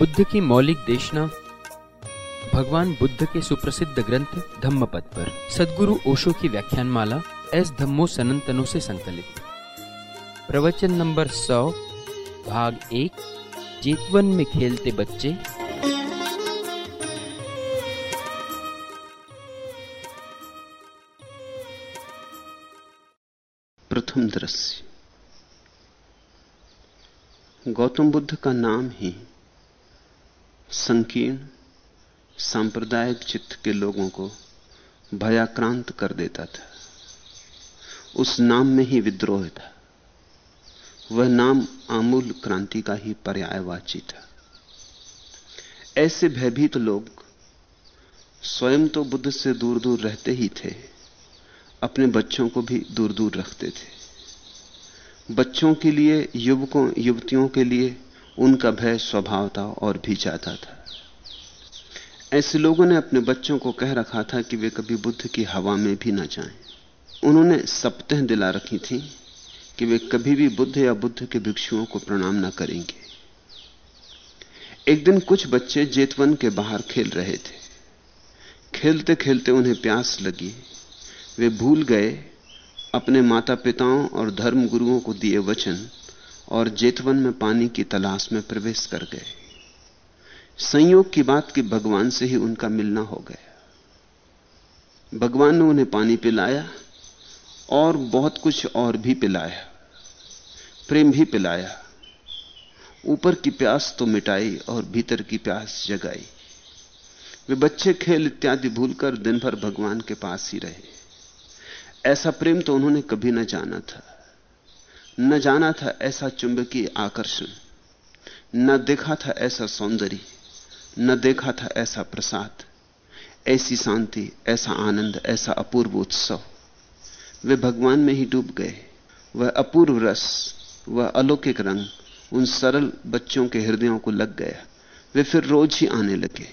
बुद्ध की मौलिक देशना, भगवान बुद्ध के सुप्रसिद्ध ग्रंथ धम्मपद पर। सदगुरु ओशो की व्याख्यान माला एस धम्मो सनंतनों से संकलित। प्रवचन नंबर सौ, भाग एक, जेतवन में खेलते बच्चे। प्रथम दृश्य। गौतम बुद्ध का नाम ही संकीर्ण, सांप्रदायिक चित्त के लोगों को भयाक्रांत कर देता था। उस नाम में ही विद्रोह था। वह नाम आमूल क्रांति का ही पर्यायवाची था। ऐसे भयभीत लोग स्वयं तो बुद्ध से दूर दूर रहते ही थे, अपने बच्चों को भी दूर दूर रखते थे। बच्चों के लिए, युवकों, युवतियों के लिए उनका भय स्वभाव था और भी ज़्यादा था। ऐसे लोगों ने अपने बच्चों को कह रखा था कि वे कभी बुद्ध की हवा में भी ना जाएँ। उन्होंने सप्तह दिला रखी थी कि वे कभी भी बुद्ध या बुद्ध के भिक्षुओं को प्रणाम ना करेंगे। एक दिन कुछ बच्चे जेतवन के बाहर खेल रहे थे। खेलते खेलते उन्हें प्यास लगी। वे भूल गए। अपने माता पिताओं और धर्म गुरुओं को दिए वचन और जेतवन में पानी की तलाश में प्रवेश कर गए। संयोग की बात कि भगवान से ही उनका मिलना हो गया। भगवान ने उन्हें पानी पिलाया और बहुत कुछ और भी पिलाया, प्रेम भी पिलाया। ऊपर की प्यास तो मिटाई और भीतर की प्यास जगाई। वे बच्चे खेल इत्यादि भूलकर दिन भर भगवान के पास ही रहे। ऐसा प्रेम तो उन्होंने कभी न जाना था। न जाना था ऐसा चुंबकीय आकर्षण, न देखा था ऐसा सौंदर्य, न देखा था ऐसा प्रसाद, ऐसी शांति, ऐसा आनंद, ऐसा अपूर्व उत्सव। वे भगवान में ही डूब गए। वह अपूर्व रस, वह अलौकिक रंग, उन सरल बच्चों के हृदयों को लग गया। वे फिर रोज ही आने लगे।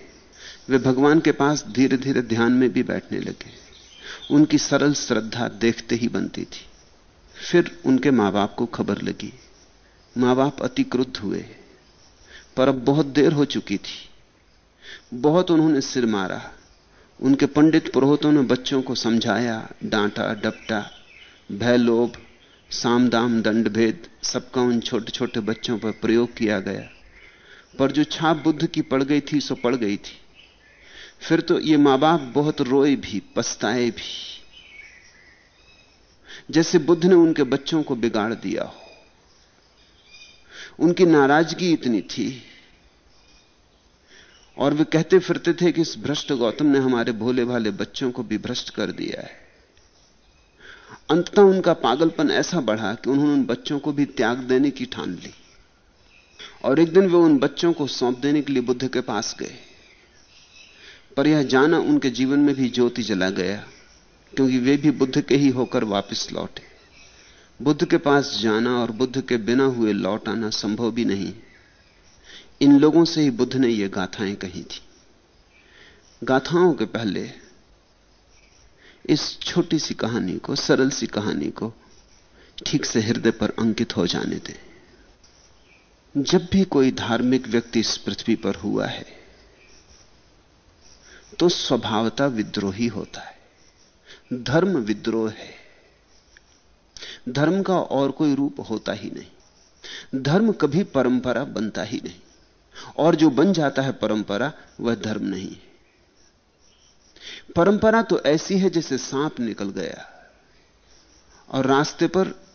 वे भगवान के पास धीरे धीरे ध्यान में भी बैठने लगे। उनकी सरल श्रद्धा देखते ही बनती थी। फिर उनके माँ बाप को खबर लगी। माँ बाप अति क्रुद्ध हुए। पर अब बहुत देर हो चुकी थी। बहुत उन्होंने सिर मारा। उनके पंडित पुरोहितों ने बच्चों को समझाया, डांटा, डपटा भय लोभ सामदाम दंड भेद सबका उन छोटे छोटे बच्चों पर प्रयोग किया गया। पर जो छाप बुद्ध की पड़ गई थी, सो पड़ गई थी। फिर तो ये माँ बाप बहुत रोए भी, पछताए भी। जैसे बुद्ध ने उनके बच्चों को बिगाड़ दिया हो। उनकी नाराज़गी इतनी थी। और वे कहते फिरते थे कि इस भ्रष्ट गौतम ने हमारे भोले भाले बच्चों को भी भ्रष्ट कर दिया है। अंततः उनका पागलपन ऐसा बढ़ा कि उन्होंने उन बच्चों को भी त्याग देने की ठान ली। और एक दिन वे उन बच्चों को सौंप देने के लिए बुद्ध के पास गए। पर यह जाना उनके जीवन में भी ज्योति जला गया। क्योंकि वे भी बुद्ध के ही होकर वापस लौटे। बुद्ध के पास जाना और बुद्ध के बिना हुए लौट आना संभव भी नहीं। इन लोगों से ही बुद्ध ने ये गाथाएँ कही थी। गाथाओं के पहले इस छोटी सी कहानी को, सरल सी कहानी को ठीक से हृदय पर अंकित हो जाने दें। जब भी कोई धार्मिक व्यक्ति इस पृथ्वी पर हुआ है तो स्वभावता विद्रोही होता है। धर्म विद्रोह है। धर्म का और कोई रूप होता ही नहीं। धर्म कभी परंपरा बनता ही नहीं। और जो बन जाता है परंपरा, वह धर्म नहीं है। परंपरा तो ऐसी है जैसे सांप निकल गया और रास्ते पर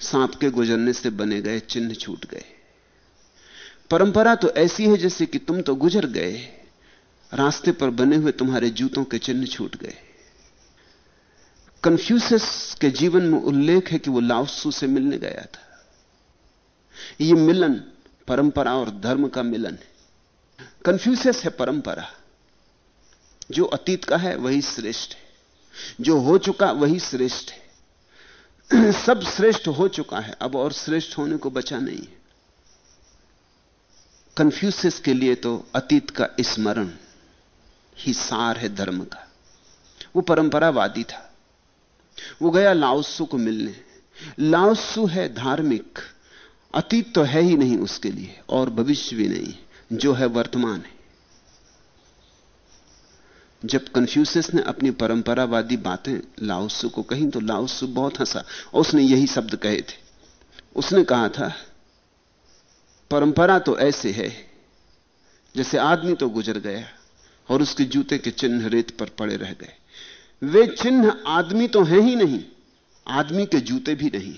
सांप के गुजरने से बने गए चिन्ह छूट गए। परंपरा तो ऐसी है जैसे कि तुम तो गुजर गए, रास्ते पर बने हुए तुम्हारे जूतों के चिन्ह छूट गए। कन्फ्यूसियस के जीवन में उल्लेख है कि वो लाउसू से मिलने गया था। ये मिलन परंपरा और धर्म का मिलन है। कन्फ्यूसियस है परंपरा। जो अतीत का है, वही श्रेष्ठ है। जो हो चुका, वही श्रेष्ठ है। सब श्रेष्ठ हो चुका है। अब और श्रेष्ठ होने को बचा नहीं है। कन्फ्यूसियस के लिए तो अतीत का स्मरण ही सार है धर्म का। वो परंपरावादी था। वो गया लाओसु को मिलने। लाओसु है धार्मिक, अतीत तो है ही नहीं उसके लिए, और भविष्य भी नहीं, जो है वर्तमान है। जब कन्फ्यूसियस ने अपनी परंपरावादी बातें लाओसु को कही तो लाउसु बहुत हंसा, और उसने यही शब्द कहे थे। उसने कहा था, परंपरा तो ऐसे है, जैसे आदमी तो गुजर गया, और उसके जूते के चिन्ह रेत पर पड़े रह गए। वे चिन्ह आदमी तो हैं ही नहीं, आदमी के जूते भी नहीं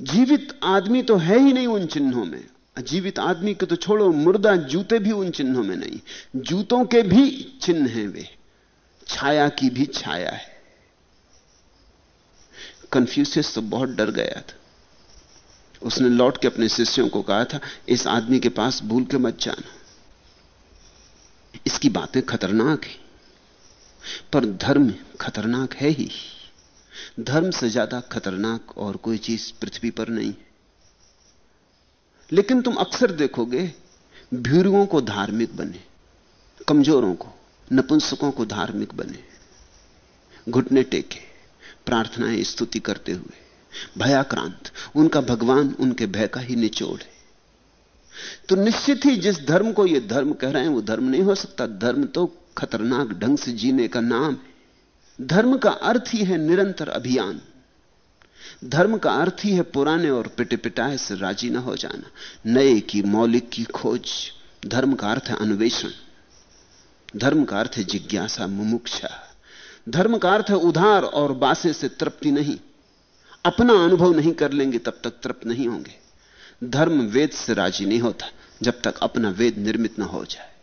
जीवित आदमी तो है ही नहीं उन चिन्हों में। जीवित आदमी के तो छोड़ो, मुर्दा जूते भी उन चिन्हों में नहीं। जूतों के भी चिन्ह हैं वे। छाया की भी छाया है। कन्फ्यूसियस तो बहुत डर गया था। उसने लौट के अपने शिष्यों को कहा था, इस आदमी के पास भूल के मत जाना। इसकी बातें खतरनाक है। पर धर्म खतरनाक है ही। धर्म से ज़्यादा खतरनाक और कोई चीज़ पृथ्वी पर नहीं। लेकिन तुम अक्सर देखोगे, भीरुओं को धार्मिक बने, कमजोरों को, नपुंसकों को धार्मिक बने। घुटने टेके, प्रार्थनाएँ स्तुति करते हुए, भयाक्रांत, उनका भगवान उनके भय का ही निचोड़ है। तो निश्चित ही जिस धर्म को यह धर्म कह रहे हैं, वो धर्म नहीं हो सकता। धर्म तो खतरनाक ढंग से जीने का नाम है धर्म का अर्थ ही है निरंतर अभियान। धर्म का अर्थ ही है पुराने और पिटे पिटाए से राज़ी ना हो जाना, नए की मौलिक की खोज। धर्म का अर्थ है अन्वेषण। धर्म का अर्थ है जिज्ञासा, मुमुक्षा। धर्म का अर्थ है उधार और बासे से तृप्ति नहीं। अपना अनुभव नहीं कर लेंगे, तब तक तृप्त नहीं होंगे। धर्म वेद से राज़ी नहीं होता, जब तक अपना वेद निर्मित ना हो जाए।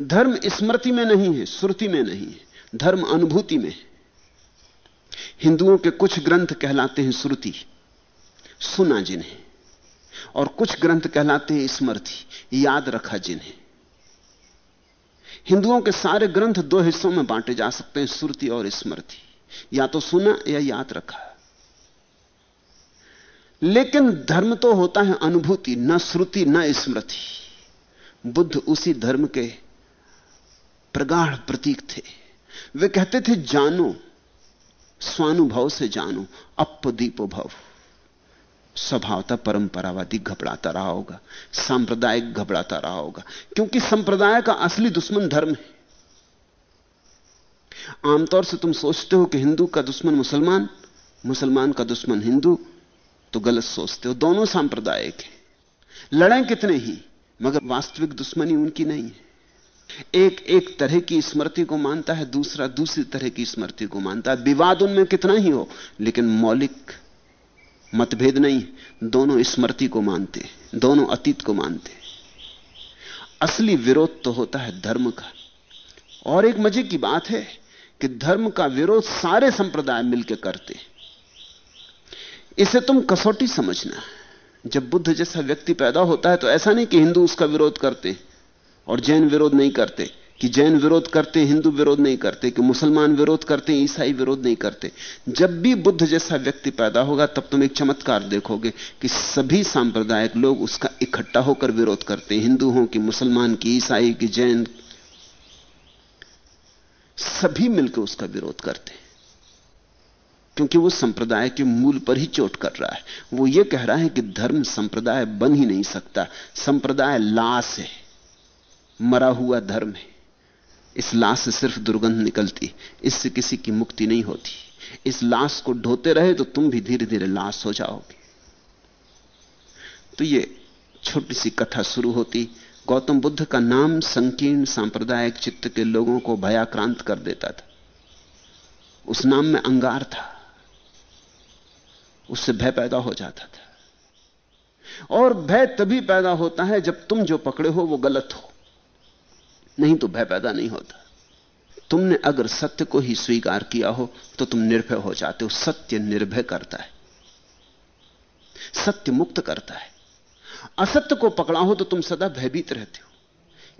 धर्म स्मृति में नहीं है, श्रुति में नहीं है, धर्म अनुभूति में हिंदुओं के कुछ ग्रंथ कहलाते हैं श्रुति, सुना जिन्हें, और कुछ ग्रंथ कहलाते हैं स्मृति, याद रखा जिन्हें। हिंदुओं के सारे ग्रंथ दो हिस्सों में बांटे जा सकते हैं, श्रुति और स्मृति, या तो सुना या याद रखा। लेकिन धर्म तो होता है अनुभूति, न श्रुति, न स्मृति। बुद्ध उसी धर्म के प्रगाढ़ प्रतीक थे। वे कहते थे, जानो, स्वानुभव से जानो अप दीपो भव स्वभावता परंपरावादी घबराता रहा होगा, सांप्रदायिक घबराता रहा होगा, क्योंकि संप्रदाय का असली दुश्मन धर्म है। आमतौर से तुम सोचते हो कि हिंदू का दुश्मन मुसलमान मुसलमान का दुश्मन हिंदू तो गलत सोचते हो। दोनों सांप्रदायिक हैं। लड़ें कितने ही मगर वास्तविक दुश्मनी उनकी नहीं है। एक एक तरह की स्मृति को मानता है, दूसरा दूसरी तरह की स्मृति को मानता है। विवाद उनमें कितना ही हो, लेकिन मौलिक मतभेद नहीं दोनों स्मृति को मानते दोनों अतीत को मानते असली विरोध तो होता है धर्म का। और एक मज़े की बात है कि धर्म का विरोध सारे संप्रदाय मिलकर करते इसे तुम कसौटी समझना। जब बुद्ध जैसा व्यक्ति पैदा होता है तो ऐसा नहीं कि हिंदू उसका विरोध करते और जैन विरोध नहीं करते, कि जैन विरोध करते, हिंदू विरोध नहीं करते, कि मुसलमान विरोध करते, ईसाई विरोध नहीं करते। जब भी बुद्ध जैसा व्यक्ति पैदा होगा, तब तुम एक चमत्कार देखोगे कि सभी सांप्रदायिक लोग उसका इकट्ठा होकर विरोध करते हिंदू हो कि मुसलमान, की ईसाई, की जैन, सभी मिलकर उसका विरोध करते क्योंकि वो संप्रदाय के मूल पर ही चोट कर रहा है। वो ये कह रहा है कि धर्म संप्रदाय बन ही नहीं सकता। संप्रदाय लाश है। मरा हुआ धर्म है। इस लाश से सिर्फ़ दुर्गंध निकलती। इससे किसी की मुक्ति नहीं होती। इस लाश को ढोते रहे तो तुम भी धीरे धीरे लाश हो जाओगे। तो ये छोटी सी कथा शुरू होती। गौतम बुद्ध का नाम संकीर्ण सांप्रदायिक चित्त के लोगों को भयाक्रांत कर देता था। उस नाम में अंगार था। उससे भय पैदा हो जाता था। और भय तभी पैदा होता है जब तुम जो पकड़े हो वो गलत हो। नहीं तो भय पैदा नहीं होता। तुमने अगर सत्य को ही स्वीकार किया हो तो तुम निर्भय हो जाते हो। सत्य निर्भय करता है। सत्य मुक्त करता है। असत्य को पकड़ा हो तो तुम सदा भयभीत रहते हो।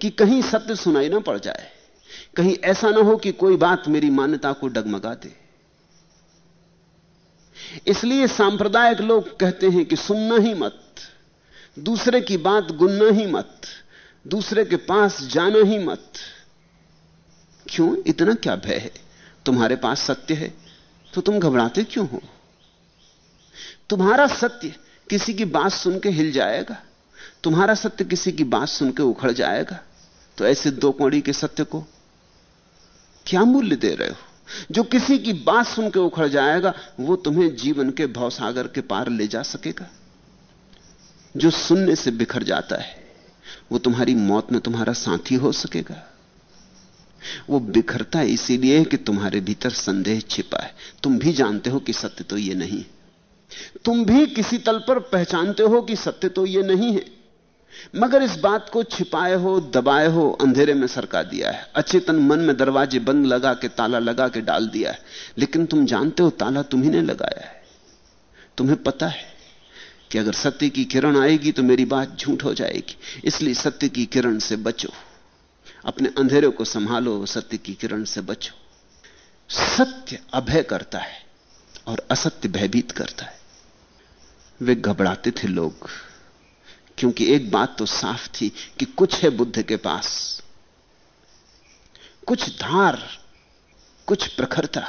कि कहीं सत्य सुनाई ना पड़ जाए। कहीं ऐसा ना हो कि कोई बात मेरी मान्यता को डगमगा दे। इसलिए सांप्रदायिक लोग कहते हैं कि सुनना ही मत, दूसरे की बात गुनना ही मत, दूसरे के पास जाना ही मत। क्यों? इतना क्या भय है? तुम्हारे पास सत्य है तो तुम घबराते क्यों हो? तुम्हारा सत्य किसी की बात सुन के हिल जाएगा, तुम्हारा सत्य किसी की बात सुन के उखड़ जाएगा तो ऐसे दो कौड़ी के सत्य को क्या मूल्य दे रहे हो? जो किसी की बात सुन के उखड़ जाएगा, वो तुम्हें जीवन के भवसागर के पार ले जा सकेगा। जो सुनने से बिखर जाता है, वो तुम्हारी मौत में तुम्हारा साथी हो सकेगा। वो बिखरता इसीलिए कि तुम्हारे भीतर संदेह छिपा है। तुम भी जानते हो कि सत्य तो ये नहीं तुम भी किसी तल पर पहचानते हो कि सत्य तो ये नहीं है। मगर इस बात को छिपाए हो, दबाए हो, अंधेरे में सरका दिया है। अचेतन मन में दरवाजे बंद लगा के, ताला लगा के डाल दिया है। लेकिन तुम जानते हो, ताला तुम्ही लगाया है। तुम्हें पता है कि अगर सत्य की किरण आएगी तो मेरी बात झूठ हो जाएगी। इसलिए सत्य की किरण से बचो। अपने अंधेरे को संभालो, सत्य की किरण से बचो। सत्य अभय करता है और असत्य भयभीत करता है। वे घबराते थे लोग। क्योंकि एक बात तो साफ़ थी कि कुछ है बुद्ध के पास। कुछ धार, कुछ प्रखरता।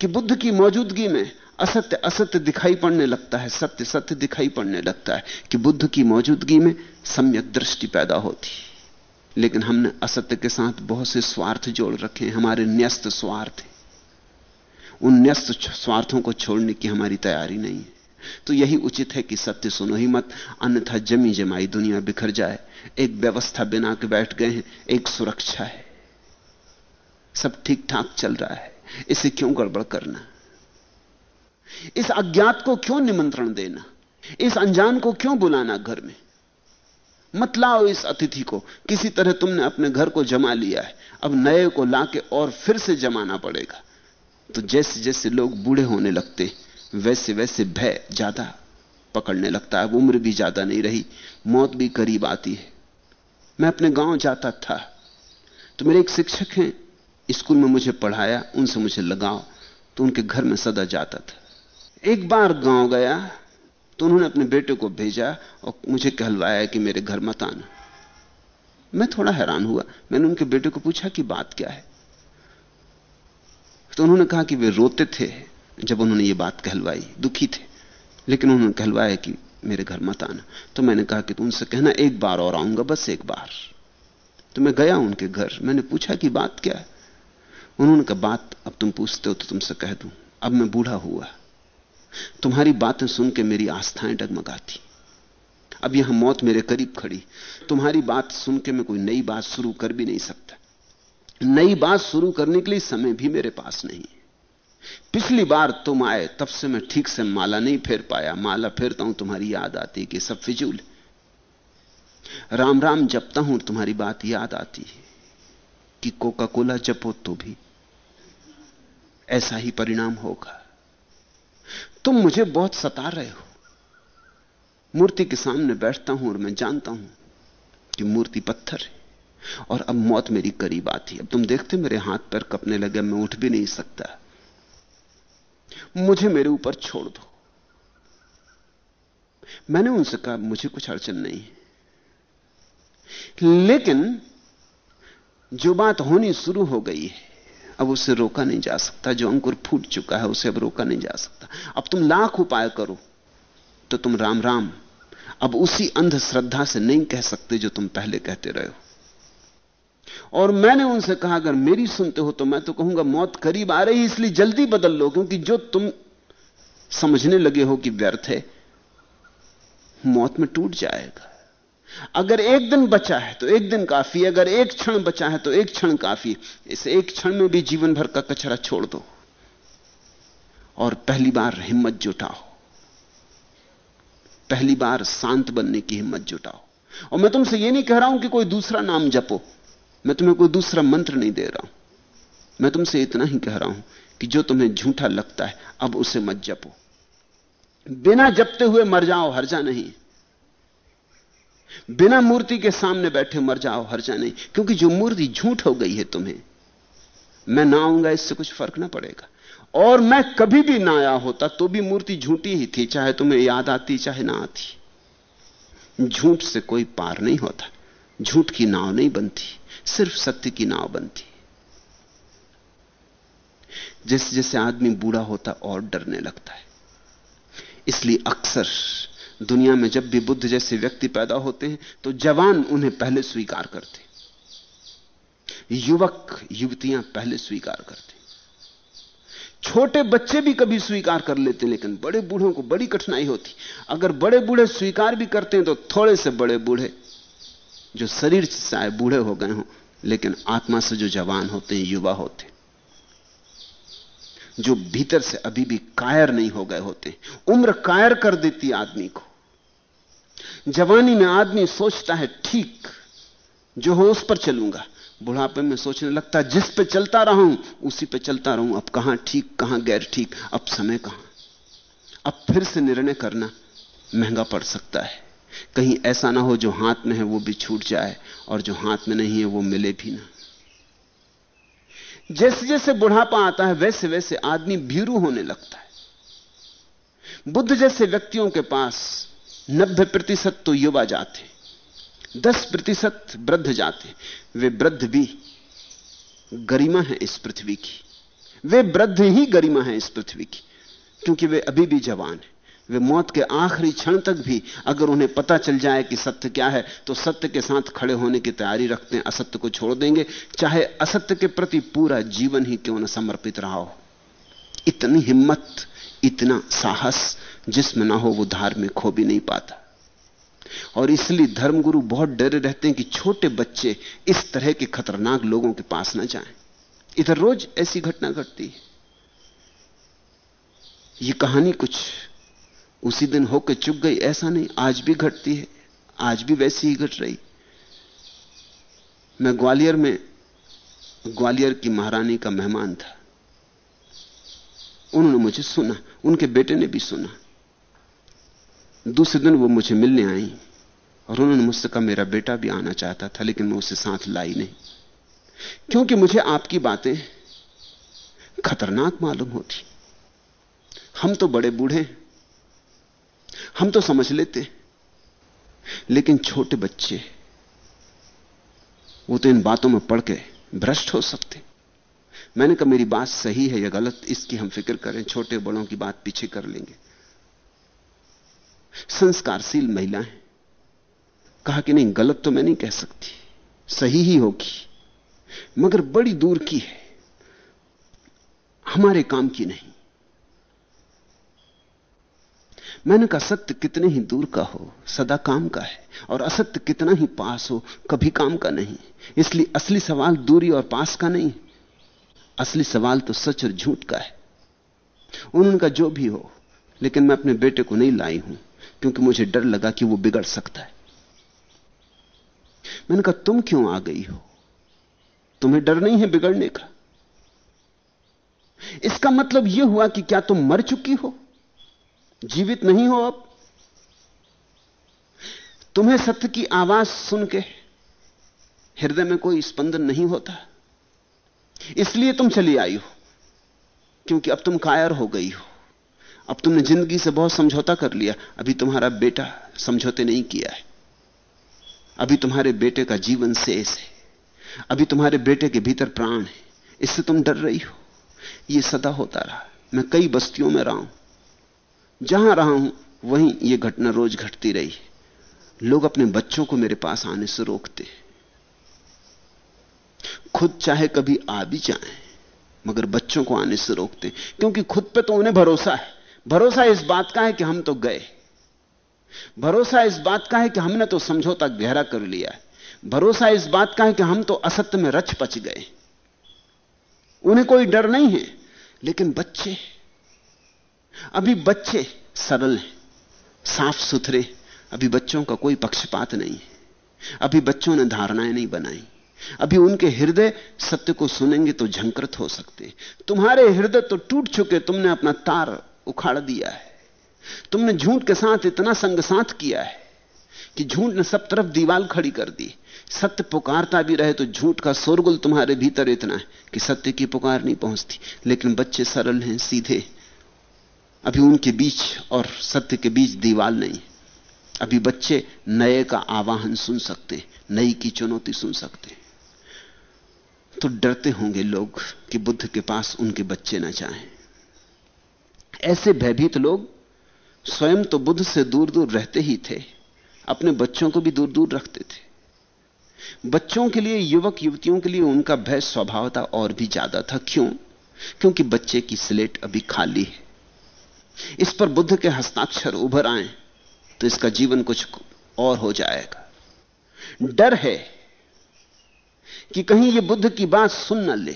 कि बुद्ध की मौजूदगी में असत्य असत्य दिखाई पड़ने लगता है, सत्य सत्य दिखाई पड़ने लगता है कि बुद्ध की मौजूदगी में सम्यक दृष्टि पैदा होती। लेकिन हमने असत्य के साथ बहुत से स्वार्थ जोड़ रखे हैं, हमारे न्यस्त स्वार्थ उन न्यस्त स्वार्थों को छोड़ने की हमारी तैयारी नहीं है। तो यही उचित है कि सत्य सुनो ही मत, अन्यथा जमी जमाई दुनिया बिखर जाए। एक व्यवस्था बिना के बैठ गए हैं, एक सुरक्षा है। सब ठीक ठाक चल रहा है, इसे क्यों गड़बड़ करना? इस अज्ञात को क्यों निमंत्रण देना? इस अनजान को क्यों बुलाना घर में? मत लाओ इस अतिथि को, किसी तरह तुमने अपने घर को जमा लिया है, अब नए को लाके और फिर से जमाना पड़ेगा। तो जैसे जैसे लोग बूढ़े होने लगते वैसे वैसे भय ज़्यादा पकड़ने लगता है उम्र भी ज़्यादा नहीं रही, मौत भी करीब आती है। मैं अपने गाँव जाता था तो मेरे एक शिक्षक हैं, स्कूल में मुझे पढ़ाया, उनसे मुझे लगाओ तो उनके घर में सदा जाता था। एक बार गाँव गया तो उन्होंने अपने बेटे को भेजा और मुझे कहलवाया कि मेरे घर मत आना। मैं थोड़ा हैरान हुआ, मैंने उनके बेटे को पूछा कि बात क्या है? तो उन्होंने कहा कि वे रोते थे। जब उन्होंने ये बात कहलवाई, दुखी थे। लेकिन उन्होंने कहलवाया कि मेरे घर मत आना। तो मैंने कहा कि तुम उनसे कहना, एक बार और आऊँगा, बस एक बार। तो मैं गया उनके घर। मैंने पूछा कि बात क्या है? उन्होंने कहा, बात अब तुम पूछते हो तो तुमसे कह दूँ। अब मैं बूढ़ा हुआ। तुम्हारी बातें सुन के मेरी आस्थाएँ डगमगाती। अब यहाँ मौत मेरे करीब खड़ी। तुम्हारी बात सुन के मैं कोई नई बात शुरू कर भी नहीं सकता। नई बात शुरू करने के लिए समय भी मेरे पास नहीं पिछली बार तुम आए, तब से मैं ठीक से माला नहीं फेर पाया। माला फेरता हूँ, तुम्हारी याद आती कि सब फिजूल राम राम जपता हूँ, तुम्हारी बात याद आती है कि कोका कोला जपो तो भी ऐसा ही परिणाम होगा। तुम मुझे बहुत सता रहे हो। मूर्ति के सामने बैठता हूँ और मैं जानता हूँ कि मूर्ति पत्थर है और अब मौत मेरी करीब आती है। अब तुम देखते मेरे हाथ पर कपने लगे मैं उठ भी नहीं सकता। मुझे मेरे ऊपर छोड़ दो। मैंने उनसे कहा, मुझे कुछ अड़चन नहीं है। लेकिन जो बात होनी शुरू हो गई है, अब उसे रोका नहीं जा सकता। जो अंकुर फूट चुका है, उसे अब रोका नहीं जा सकता। अब तुम लाख उपाय करो तो तुम राम राम। अब उसी अंध श्रद्धा से नहीं कह सकते जो तुम पहले कहते रहे हो। और मैंने उनसे कहा, अगर मेरी सुनते हो तो मैं तो कहूँगा, मौत करीब आ रही इसलिए जल्दी बदल लो, क्योंकि जो तुम समझने लगे हो कि व्यर्थ है, मौत में टूट जाएगा। अगर एक दिन बचा है तो एक दिन काफ़ी अगर एक क्षण बचा है तो एक क्षण काफ़ी इस एक क्षण में भी जीवन भर का कचरा छोड़ दो, और पहली बार हिम्मत जुटाओ। पहली बार शांत बनने की हिम्मत जुटाओ। और मैं तुमसे यह नहीं कह रहा हूँ कि कोई दूसरा नाम जपो। मैं तुम्हें कोई दूसरा मंत्र नहीं दे रहा हूँ। मैं तुमसे इतना ही कह रहा हूँ कि जो तुम्हें झूठा लगता है, अब उसे मत जपो। बिना जपते हुए मर जाओ हर्जा नहीं। बिना मूर्ति के सामने बैठे मर जाओ हर्जा नहीं। क्योंकि जो मूर्ति झूठ हो गई है तुम्हें, मैं ना आऊँगा, इससे कुछ फ़र्क ना पड़ेगा। और मैं कभी भी ना आया होता तो भी मूर्ति झूठी ही थी, चाहे तुम्हें याद आती, चाहे ना आती। झूठ से कोई पार नहीं होता, झूठ की नाव नहीं बनती। सिर्फ़ सत्य की नाव बनती जैसे जैसे आदमी बूढ़ा होता और डरने लगता है। इसलिए अक्सर दुनिया में जब भी बुद्ध जैसे व्यक्ति पैदा होते हैं तो जवान उन्हें पहले स्वीकार करते युवक, युवतियाँ पहले स्वीकार करते छोटे बच्चे भी कभी स्वीकार कर लेते लेकिन बड़े बूढ़ों को बड़ी कठिनाई होती। अगर बड़े बूढ़े स्वीकार भी करते हैं तो थोड़े से बड़े बूढ़े जो शरीर से शायद बूढ़े हो गए हों, लेकिन आत्मा से जो जवान होते हैं, युवा होते जो भीतर से अभी भी कायर नहीं हो गए होते उम्र कायर कर देती आदमी को। जवानी में आदमी सोचता है, ठीक, जो हो उस पर चलूँगा। बुढ़ापे में सोचने लगता है, जिस पे चलता रहा हूँ, उसी पे चलता रहूँ। अब कहाँ ठीक, कहाँ गैर ठीक, अब समय कहाँ? अब फिर से निर्णय करना महँगा पड़ सकता है। कहीं ऐसा ना हो जो हाथ में है वो भी छूट जाए और जो हाथ में नहीं है वो मिले भी ना। जैसे जैसे बुढ़ापा आता है, वैसे वैसे आदमी भीरू होने लगता है। बुद्ध जैसे व्यक्तियों के पास नब्बे प्रतिशत तो युवा जाते दस प्रतिशत वृद्ध जाते वे वृद्ध भी गरिमा है इस पृथ्वी की। वे वृद्ध ही गरिमा है इस पृथ्वी की, क्योंकि वे अभी भी जवान हैं। वे मौत के आखिरी क्षण तक भी अगर उन्हें पता चल जाए कि सत्य क्या है तो सत्य के साथ खड़े होने की तैयारी रखते हैं, असत्य को छोड़ देंगे। चाहे असत्य के प्रति पूरा जीवन ही क्यों न समर्पित रहा हो। इतनी हिम्मत, इतना साहस, जिसमें ना हो वो धार्मिक खो भी नहीं पाता। और इसलिए धर्मगुरु बहुत डरे रहते हैं कि छोटे बच्चे इस तरह के खतरनाक लोगों के पास ना जाएँ। इधर रोज ऐसी घटना घटती है। ये कहानी कुछ उसी दिन होकर चुक गई। ऐसा नहीं, आज भी घटती है, आज भी वैसी ही घट रही। मैं ग्वालियर में, ग्वालियर की महारानी का मेहमान था। उन्होंने मुझे सुना, उनके बेटे ने भी सुना। दूसरे दिन वो मुझे मिलने आई और उन्होंने मुझसे कहा, मेरा बेटा भी आना चाहता था, लेकिन मैं उसे साथ लाई नहीं। क्योंकि मुझे आपकी बातें खतरनाक मालूम होती। हम तो बड़े बूढ़े हैं। हम तो समझ लेते। लेकिन छोटे बच्चे, वो तो इन बातों में पढ़ के भ्रष्ट हो सकते। मैंने कहा, मेरी बात सही है या गलत, इसकी हम फ़िक्र करें, छोटे बड़ों की बात पीछे कर लेंगे। संस्कारशील महिलाएँ, कहा कि नहीं, गलत तो मैं नहीं कह सकती, सही ही होगी, मगर बड़ी दूर की है। हमारे काम की नहीं। मैंने कहा, सत्य कितने ही दूर का हो, सदा काम का है, और असत्य कितना ही पास हो, कभी काम का नहीं। इसलिए असली सवाल दूरी और पास का नहीं। असली सवाल तो सच और झूठ का है। उनका जो भी हो, लेकिन मैं अपने बेटे को नहीं लाई हूँ, क्योंकि मुझे डर लगा कि वो बिगड़ सकता है। मैंने कहा, तुम क्यों आ गई हो? तुम्हें डर नहीं है बिगड़ने का? इसका मतलब यह हुआ कि क्या तुम मर चुकी हो? जीवित नहीं हो अब तुम्हें सत्य की आवाज़ सुन के हृदय में कोई स्पंदन नहीं होता। इसलिए तुम चली आई हो, क्योंकि अब तुम कायर हो गई हो। अब तुमने ज़िंदगी से बहुत समझौता कर लिया, अभी तुम्हारा बेटा समझौते नहीं किया है। अभी तुम्हारे बेटे का जीवन शेष है। अभी तुम्हारे बेटे के भीतर प्राण है। इससे तुम डर रही हो। यह सदा होता रहा। मैं कई बस्तियों में रहा हूँ। जहाँ रहा हूँ, वहीं यह घटना रोज घटती रही। लोग अपने बच्चों को मेरे पास आने से रोकते। खुद चाहे कभी आ भी जाए, मगर बच्चों को आने से रोकते। क्योंकि खुद पे तो उन्हें भरोसा है। भरोसा इस बात का है कि हम तो गए। भरोसा इस बात का है कि हमने तो समझौता गहरा कर लिया है। भरोसा इस बात का है कि हम तो असत्य में रच पच गए। उन्हें कोई डर नहीं है, लेकिन बच्चे अभी बच्चे सरल हैं, साफ़ सुथरे, अभी बच्चों का कोई पक्षपात नहीं है। अभी बच्चों ने धारणाएँ नहीं बनाई। अभी उनके हृदय सत्य को सुनेंगे तो झंकृत हो सकते। तुम्हारे हृदय तो टूट चुके, तुमने अपना तार उखाड़ दिया है। तुमने झूठ के साथ इतना संग साथ किया है कि झूठ ने सब तरफ़ दीवाल खड़ी कर दी। सत्य पुकारता भी रहे तो झूठ का शोरगुल तुम्हारे भीतर इतना है कि सत्य की पुकार नहीं पहुँचती। लेकिन बच्चे सरल हैं, सीधे अभी उनके बीच और सत्य के बीच दीवाल नहीं। अभी बच्चे नए का आवाहन सुन सकते, नई की चुनौती सुन सकते। तो डरते होंगे लोग कि बुद्ध के पास उनके बच्चे ना चाहें ऐसे भयभीत लोग स्वयं तो बुद्ध से दूर दूर रहते ही थे, अपने बच्चों को भी दूर दूर रखते थे। बच्चों के लिए, युवक युवतियों के लिए उनका भय स्वभावता और भी ज़्यादा था। क्यों? क्योंकि बच्चे की स्लेट अभी खाली है। इस पर बुद्ध के हस्ताक्षर उभर आए तो इसका जीवन कुछ और हो जाएगा। डर है कि कहीं ये बुद्ध की बात सुन न ले,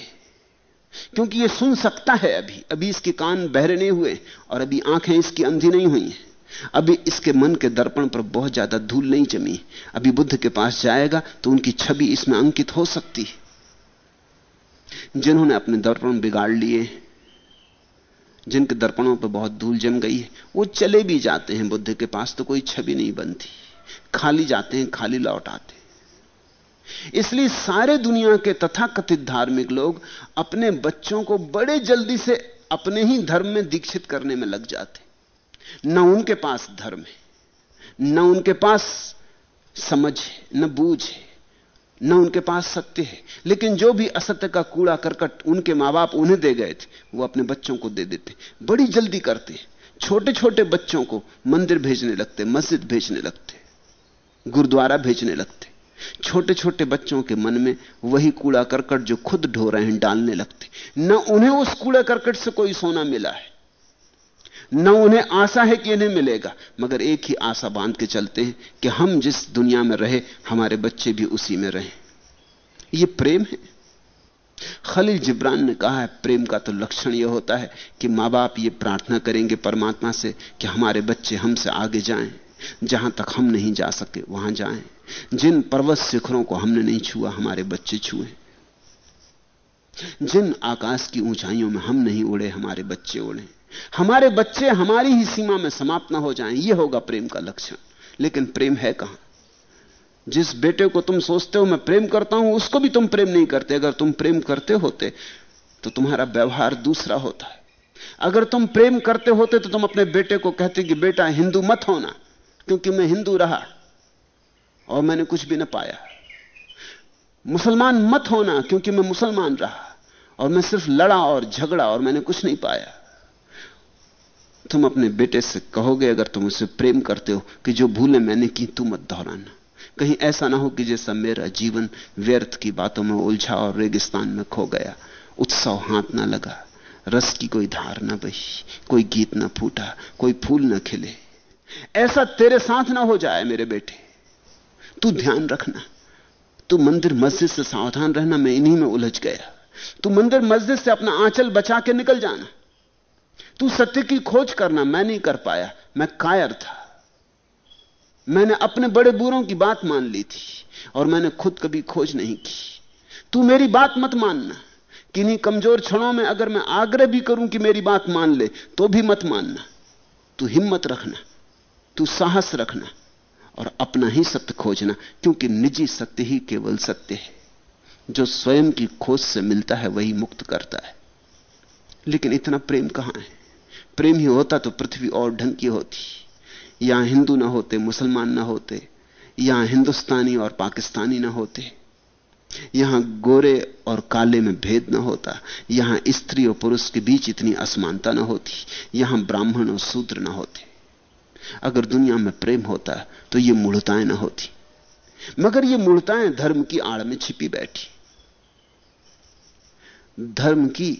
क्योंकि ये सुन सकता है अभी। अभी इसके कान बहरे नहीं हुए और अभी आँखें इसकी अंधी नहीं हुई हैं। अभी इसके मन के दर्पण पर बहुत ज़्यादा धूल नहीं जमी। अभी बुद्ध के पास जाएगा तो उनकी छवि इसमें अंकित हो सकती जिन्होंने अपने दर्पण बिगाड़ लिए जिनके दर्पणों पर बहुत धूल जम गई है, वो चले भी जाते हैं। बुद्ध के पास तो कोई छवि नहीं बनती। खाली जाते हैं, खाली लौट आते इसलिए सारे दुनिया के तथाकथित धार्मिक लोग अपने बच्चों को बड़े जल्दी से अपने ही धर्म में दीक्षित करने में लग जाते न उनके पास धर्म है, न उनके पास समझ है, न बूझ है। न उनके पास सत्य है। लेकिन जो भी असत्य का कूड़ा करकट उनके माँ बाप उन्हें दे गए थे, वो अपने बच्चों को दे देते बड़ी जल्दी करते छोटे छोटे बच्चों को मंदिर भेजने लगते, मस्जिद भेजने लगते, गुरुद्वारा भेजने लगते। छोटे छोटे बच्चों के मन में वही कूड़ा करकट जो खुद ढो रहे हैं, डालने लगते। न उन्हें उस कूड़ा करकट से कोई सोना मिला है। न उन्हें आशा है कि इन्हें मिलेगा, मगर एक ही आशा बाँध के चलते हैं कि हम जिस दुनिया में रहे, हमारे बच्चे भी उसी में रहें। यह प्रेम है। खलील जिब्रान ने कहा है, प्रेम का तो लक्षण यह होता है कि माँ बाप ये प्रार्थना करेंगे परमात्मा से कि हमारे बच्चे हमसे आगे जाएँ। जहाँ तक हम नहीं जा सके, वहाँ जाएँ। जिन पर्वत शिखरों को हमने नहीं छुआ, हमारे बच्चे छुए। जिन आकाश की ऊंचाइयों में हम नहीं उड़े, हमारे बच्चे उड़े। हमारे बच्चे हमारी ही सीमा में समाप्त ना हो जाएँ यह होगा प्रेम का लक्षण। लेकिन प्रेम है कहाँ? जिस बेटे को तुम सोचते हो, मैं प्रेम करता हूँ, उसको भी तुम प्रेम नहीं करते। अगर तुम प्रेम करते होते तो तुम्हारा व्यवहार दूसरा होता है। अगर तुम प्रेम करते होते तो तुम अपने बेटे को कहते कि, बेटा, हिंदू मत होना, क्योंकि मैं हिंदू रहा, और मैंने कुछ भी ना पाया। मुसलमान मत होना, क्योंकि मैं मुसलमान रहा, और मैं सिर्फ़ लड़ा और झगड़ा, और मैंने कुछ नहीं पाया। तुम अपने बेटे से कहोगे, अगर तुम उसे प्रेम करते हो कि जो भूले मैंने की, तू मत दोहराना। कहीं ऐसा ना हो कि जैसा मेरा जीवन व्यर्थ की बातों में उलझा और रेगिस्तान में खो गया। उत्सव हाथ ना लगा, रस की कोई धार ना बही, कोई गीत ना फूटा, कोई फूल ना खिले। ऐसा तेरे साथ ना हो जाए मेरे बेटे। तू ध्यान रखना, तू मंदिर मस्जिद से सावधान रहना, मैं इन्हीं में उलझ गया। तू मंदिर मस्जिद से अपना आंचल बचा के निकल जाना। तू सत्य की खोज करना, मैं नहीं कर पाया। मैं कायर था। मैंने अपने बड़े बूरों की बात मान ली थी और मैंने खुद कभी खोज नहीं की। तू मेरी बात मत मानना किन्हीं कमज़ोर क्षणों में अगर मैं आग्रह भी करूँ कि मेरी बात मान ले तो भी मत मानना। तू हिम्मत रखना, तू साहस रखना और अपना ही सत्य खोजना, क्योंकि निजी सत्य ही केवल सत्य है। जो स्वयं की खोज से मिलता है, वही मुक्त करता है। लेकिन इतना प्रेम कहाँ है? प्रेम ही होता तो पृथ्वी और ढंग की होती। यहाँ हिंदू ना होते, मुसलमान ना होते, यहाँ हिंदुस्तानी और पाकिस्तानी ना होते। यहाँ गोरे और काले में भेद ना होता। यहाँ स्त्री और पुरुष के बीच इतनी असमानता ना होती। यहाँ ब्राह्मण और शूद्र ना होते। अगर दुनिया में प्रेम होता तो ये मूढ़ताएँ ना होती। मगर ये मूढ़ताएँ धर्म की आड़ में छिपी बैठी। धर्म की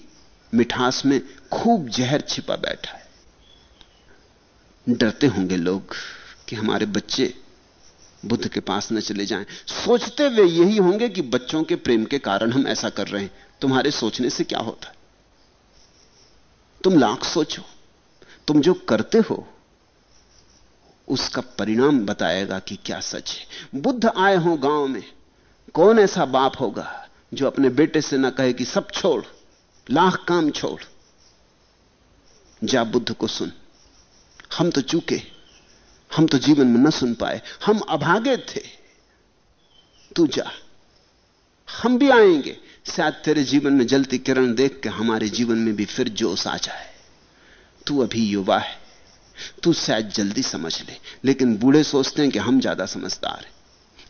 मिठास में खूब जहर छिपा बैठा है। डरते होंगे लोग कि हमारे बच्चे बुद्ध के पास न चले जाएँ। सोचते वे यही होंगे कि बच्चों के प्रेम के कारण हम ऐसा कर रहे हैं। तुम्हारे सोचने से क्या होता है? तुम लाख सोचो। तुम जो करते हो, उसका परिणाम बताएगा कि क्या सच है। बुद्ध आए हो गाँव में। कौन ऐसा बाप होगा जो अपने बेटे से ना कहे कि सब छोड़। लाख काम छोड़। जा बुद्ध को सुन। हम तो चूके। हम तो जीवन में न सुन पाए। हम अभागे थे। तू जा। हम भी आएँगे। शायद तेरे जीवन में जलती किरण देख के हमारे जीवन में भी फिर जोश आ जाए। तू अभी युवा है। तू शायद जल्दी समझ ले। लेकिन बूढ़े सोचते हैं कि हम ज़्यादा समझदार हैं।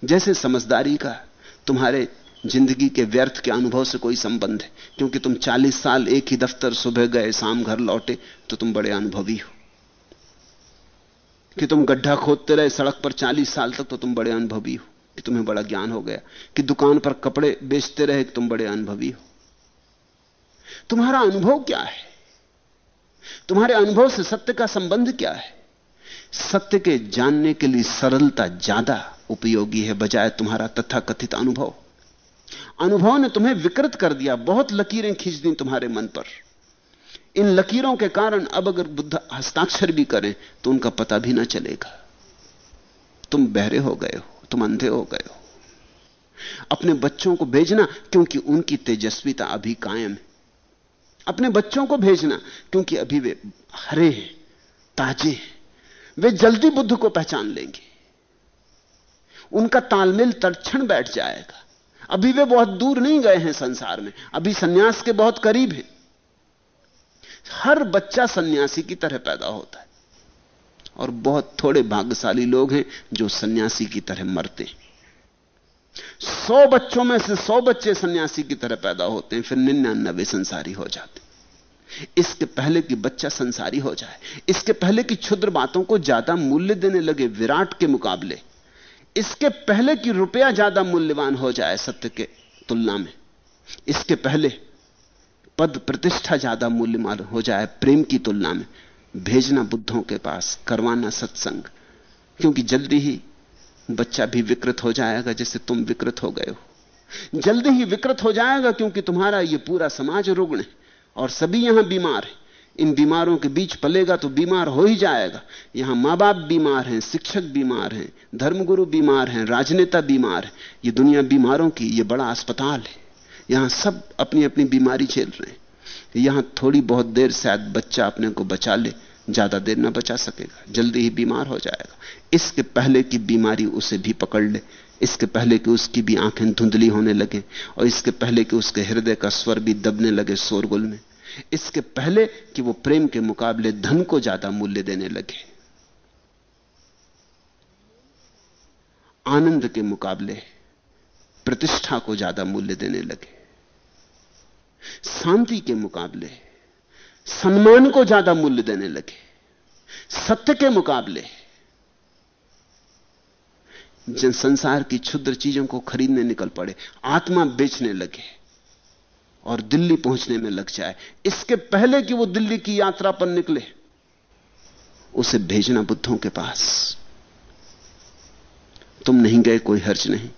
जैसे समझदारी का तुम्हारे ज़िंदगी के व्यर्थ के अनुभव से कोई संबंध है। क्योंकि तुम 40 साल एक ही दफ्तर सुबह गए, शाम घर लौटे तो तुम बड़े अनुभवी हो। कि तुम गड्ढा खोदते रहे सड़क पर चालीस साल तक तो तुम बड़े अनुभवी हो। कि तुम्हें बड़ा ज्ञान हो गया। कि दुकान पर कपड़े बेचते रहे कि तुम बड़े अनुभवी हो। तुम्हारा अनुभव क्या है? तुम्हारे अनुभव से सत्य का संबंध क्या है? सत्य के जानने के लिए सरलता ज़्यादा उपयोगी है, बजाय तुम्हारा तथाकथित अनुभव। अनुभव ने तुम्हें विकृत कर दिया, बहुत लकीरें खींच दी तुम्हारे मन पर। इन लकीरों के कारण अब अगर बुद्ध हस्ताक्षर भी करें तो उनका पता भी ना चलेगा। तुम बहरे हो गए हो, तुम अंधे हो गए हो। अपने बच्चों को भेजना, क्योंकि उनकी तेजस्विता अभी कायम है। अपने बच्चों को भेजना, क्योंकि अभी वे हरे हैं, ताजे हैं। वे जल्दी बुद्ध को पहचान लेंगे। उनका तालमेल तत्क्षण बैठ जाएगा। अभी वे बहुत दूर नहीं गए हैं संसार में। अभी सन्यास के बहुत करीब हैं। हर बच्चा सन्यासी की तरह पैदा होता है। और बहुत थोड़े भाग्यशाली लोग हैं जो सन्यासी की तरह मरते हैं। सौ बच्चों में से सौ बच्चे सन्यासी की तरह पैदा होते हैं, फिर निन्यानबे संसारी हो जाते इसके पहले कि बच्चा संसारी हो जाए, इसके पहले कि क्षुद्र बातों को ज़्यादा मूल्य देने लगे, विराट के मुकाबले इसके पहले कि रुपया ज़्यादा मूल्यवान हो जाए सत्य के तुलना में, इसके पहले पद प्रतिष्ठा ज़्यादा मूल्यवान हो जाए प्रेम की तुलना में, भेजना बुद्धों के पास, करवाना सत्संग, क्योंकि जल्दी ही बच्चा भी विकृत हो जाएगा जैसे तुम विकृत हो गए हो। जल्दी ही विकृत हो जाएगा क्योंकि तुम्हारा यह पूरा समाज रुग्ण है और सभी यहाँ बीमार है। इन बीमारों के बीच पलेगा तो बीमार हो ही जाएगा। यहाँ माँ बाप बीमार हैं, शिक्षक बीमार हैं, धर्मगुरु बीमार हैं, राजनेता बीमार है। ये दुनिया बीमारों की, ये बड़ा अस्पताल है। यहाँ सब अपनी अपनी बीमारी झेल रहे हैं। यहाँ थोड़ी बहुत देर शायद बच्चा अपने को बचा ले, ज़्यादा देर ना बचा सकेगा, जल्दी ही बीमार हो जाएगा। इसके पहले की बीमारी उसे भी पकड़ ले, इसके पहले कि उसकी भी आँखें धुंधली होने लगे, और इसके पहले कि उसके हृदय का स्वर भी दबने लगे शोरगुल में। इसके पहले कि वो प्रेम के मुकाबले धन को ज़्यादा मूल्य देने लगे। आनंद के मुकाबले प्रतिष्ठा को ज़्यादा मूल्य देने लगे। शांति के मुकाबले सम्मान को ज़्यादा मूल्य देने लगे। सत्य के मुकाबले जन संसार की क्षुद्र चीज़ों को खरीदने निकल पड़े, आत्मा बेचने लगे। और दिल्ली पहुँचने में लग जाए। इसके पहले कि वो दिल्ली की यात्रा पर निकले, उसे भेजना बुद्धों के पास। तुम नहीं गए, कोई हर्ज नहीं।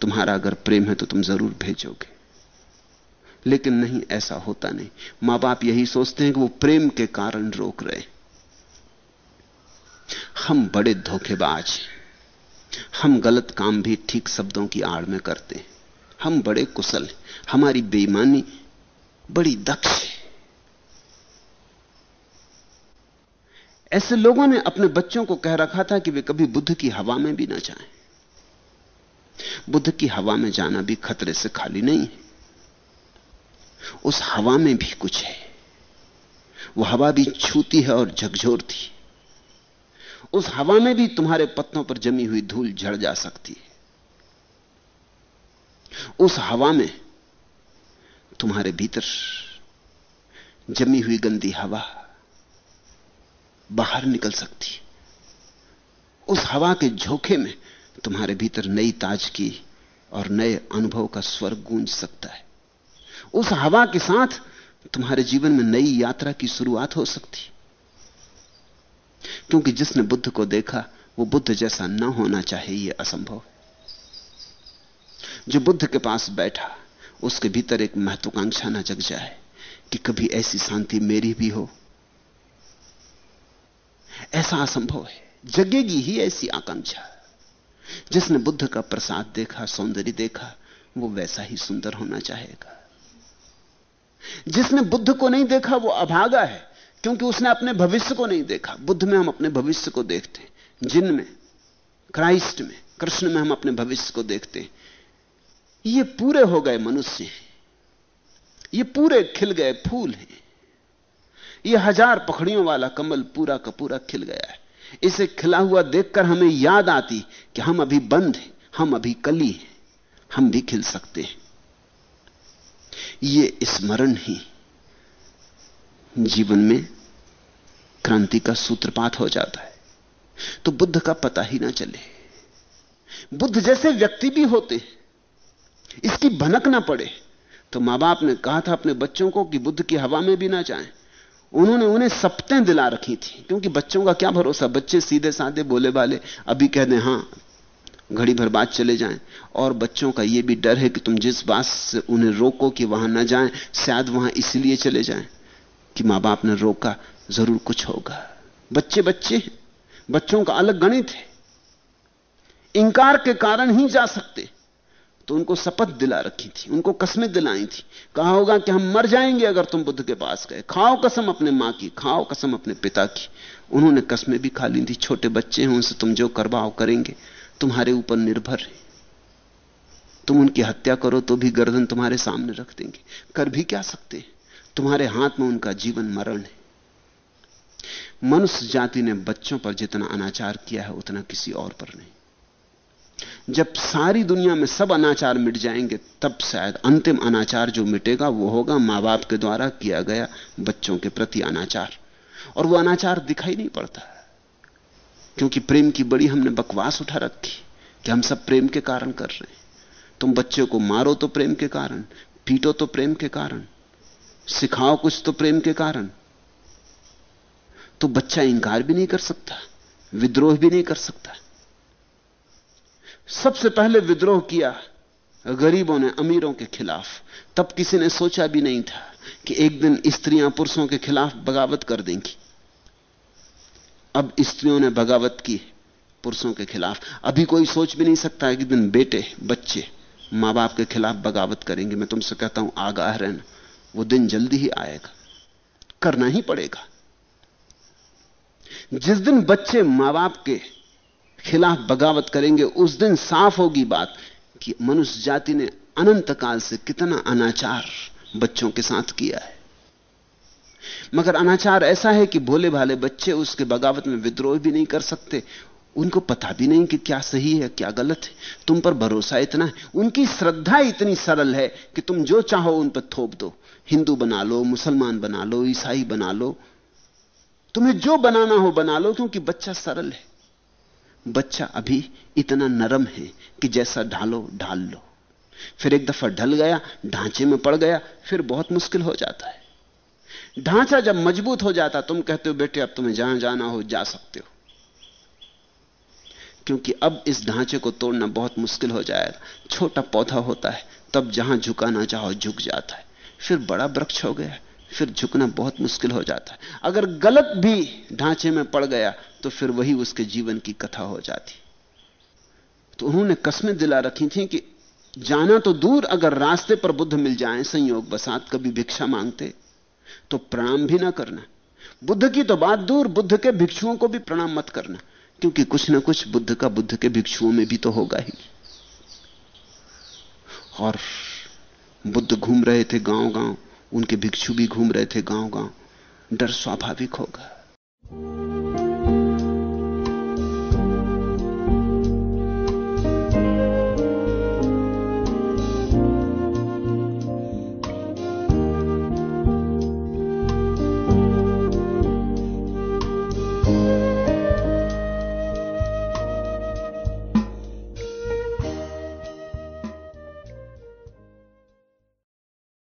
तुम्हारा अगर प्रेम है तो तुम ज़रूर भेजोगे। लेकिन नहीं, ऐसा होता नहीं। माँ बाप यही सोचते हैं कि वो प्रेम के कारण रोक रहे हम बड़े धोखेबाज हैं। हम गलत काम भी ठीक शब्दों की आड़ में करते हैं। हम बड़े कुशल हैं, हमारी बेईमानी बड़ी दक्ष है। ऐसे लोगों ने अपने बच्चों को कह रखा था कि वे कभी बुद्ध की हवा में भी ना जाएँ। बुद्ध की हवा में जाना भी खतरे से खाली नहीं है। उस हवा में भी कुछ है। वह हवा भी छूती है और झकझोरती उस हवा में भी तुम्हारे पत्तों पर जमी हुई धूल झड़ जा सकती है। उस हवा में तुम्हारे भीतर जमी हुई गंदी हवा बाहर निकल सकती उस हवा के झोंके में तुम्हारे भीतर नई ताजगी और नए अनुभव का स्वर गूंज सकता है। उस हवा के साथ तुम्हारे जीवन में नई यात्रा की शुरुआत हो सकती क्योंकि जिसने बुद्ध को देखा, वो बुद्ध जैसा न होना चाहिए यह असंभव जो बुद्ध के पास बैठा, उसके भीतर एक महत्वाकांक्षा न जग जाए कि कभी ऐसी शांति मेरी भी हो। ऐसा असंभव है। जगेगी ही ऐसी आकांक्षा। जिसने बुद्ध का प्रसाद देखा, सौंदर्य देखा, वो वैसा ही सुंदर होना चाहेगा। जिसने बुद्ध को नहीं देखा, वो अभागा है, क्योंकि उसने अपने भविष्य को नहीं देखा। बुद्ध में हम अपने भविष्य को देखते हैं। जिन में, क्राइस्ट में, कृष्ण में हम अपने भविष्य को देखते हैं। ये पूरे हो गए मनुष्य हैं। ये पूरे खिल गए फूल हैं। ये हज़ार पखड़ियों वाला कमल पूरा का पूरा खिल गया है। इसे खिला हुआ देखकर हमें याद आती कि हम अभी बंद हैं, हम अभी कली हैं, हम भी खिल सकते हैं। ये स्मरण ही जीवन में क्रांति का सूत्रपात हो जाता है। तो बुद्ध का पता ही ना चले। बुद्ध जैसे व्यक्ति भी होते इसकी भनक ना पड़े। तो माँ बाप ने कहा था अपने बच्चों को कि बुद्ध की हवा में भी ना जाएँ। उन्होंने उन्हें सप्तें दिला रखी थी, क्योंकि बच्चों का क्या भरोसा? बच्चे सीधे साधे बोले वाले अभी कह दें, हाँ, घड़ी भर बाद चले जाएँ। और बच्चों का यह भी डर है कि तुम जिस बात से उन्हें रोको कि वहाँ ना जाएँ, शायद वहाँ इसलिए चले जाएँ कि माँ बाप ने रोका, ज़रूर कुछ होगा। बच्चे बच्चे बच्चों का अलग गणित है। इंकार के कारण ही जा सकते। तो उनको शपथ दिला रखी थी, उनको कस्में दिलाई थी। कहा होगा कि हम मर जाएँगे अगर तुम बुद्ध के पास गए। खाओ कसम अपने माँ की, खाओ कसम अपने पिता की। उन्होंने कस्में भी खा ली थी, छोटे बच्चे हैं, उनसे तुम जो करवाओ करेंगे, तुम्हारे ऊपर निर्भर है। तुम उनकी हत्या करो तो भी गर्दन तुम्हारे सामने रख देंगे। कर भी क्या सकते हैं? तुम्हारे हाथ में उनका जीवन मरण है। मनुष्य जाति ने बच्चों पर जितना अनाचार किया है, उतना किसी और पर नहीं। जब सारी दुनिया में सब अनाचार मिट जाएँगे, तब शायद अंतिम अनाचार जो मिटेगा वो होगा माँ बाप के द्वारा किया गया बच्चों के प्रति अनाचार। और वो अनाचार दिखाई नहीं पड़ता। क्योंकि प्रेम की बड़ी हमने बकवास उठा रखी कि हम सब प्रेम के कारण कर रहे हैं। तुम बच्चे को मारो तो प्रेम के कारण, पीटो तो प्रेम के कारण, सिखाओ कुछ तो प्रेम के कारण। तो बच्चा इंकार भी नहीं कर सकता, विद्रोह भी नहीं कर सकता। सबसे पहले विद्रोह किया गरीबों ने, अमीरों के खिलाफ। तब किसी ने सोचा भी नहीं था कि एक दिन स्त्रियाँ पुरुषों के खिलाफ बगावत कर देंगी। अब स्त्रियों ने बगावत की पुरुषों के खिलाफ। अभी कोई सोच भी नहीं सकता है कि दिन बेटे, बच्चे माँ बाप के खिलाफ बगावत करेंगे। मैं तुमसे कहता हूँ, आगाह रहना। वो दिन जल्दी ही आएगा। करना ही पड़ेगा। जिस दिन बच्चे माँ बाप के खिलाफ बगावत करेंगे, उस दिन साफ़ होगी बात कि मनुष्य जाति ने अनंत काल से कितना अनाचार बच्चों के साथ किया है। मगर अनाचार ऐसा है कि भोले भाले बच्चे उसके बगावत में विद्रोह भी नहीं कर सकते। उनको पता भी नहीं कि क्या सही है, क्या गलत है। तुम पर भरोसा इतना है। उनकी श्रद्धा इतनी सरल है कि तुम जो चाहो उन पर थोप दो। हिंदू बना लो, मुसलमान बना लो, ईसाई बना लो। तुम्हें जो बनाना हो बना लो, क्योंकि बच्चा सरल है। बच्चा अभी इतना नरम है कि जैसा ढालो, ढाल लो। फिर एक दफ़ा ढल गया, ढांचे में पड़ गया, फिर बहुत मुश्किल हो जाता है। ढांचा जब मज़बूत हो जाता, तुम कहते हो, बेटे, अब तुम्हें जहाँ जाना हो, जा सकते हो। क्योंकि अब इस ढांचे को तोड़ना बहुत मुश्किल हो जाएगा। छोटा पौधा होता है, तब जहाँ झुकाना चाहो, झुक जाता है। फिर बड़ा वृक्ष हो गया, फिर झुकना बहुत मुश्किल हो जाता है। अगर गलत भी ढांचे में पड़ गया तो फिर वही उसके जीवन की कथा हो जाती। तो उन्होंने कस्में दिला रखी थी कि जाना तो दूर, अगर रास्ते पर बुद्ध मिल जाए, संयोग बसात, कभी भिक्षा मांगते तो प्रणाम भी ना करना। बुद्ध की तो बात दूर, बुद्ध के भिक्षुओं को भी प्रणाम मत करना, क्योंकि कुछ ना कुछ बुद्ध का, बुद्ध के भिक्षुओं में भी तो होगा ही। और बुद्ध घूम रहे थे गाँव गाँव उनके भिक्षु भी घूम रहे थे गाँव गाँव डर स्वाभाविक होगा।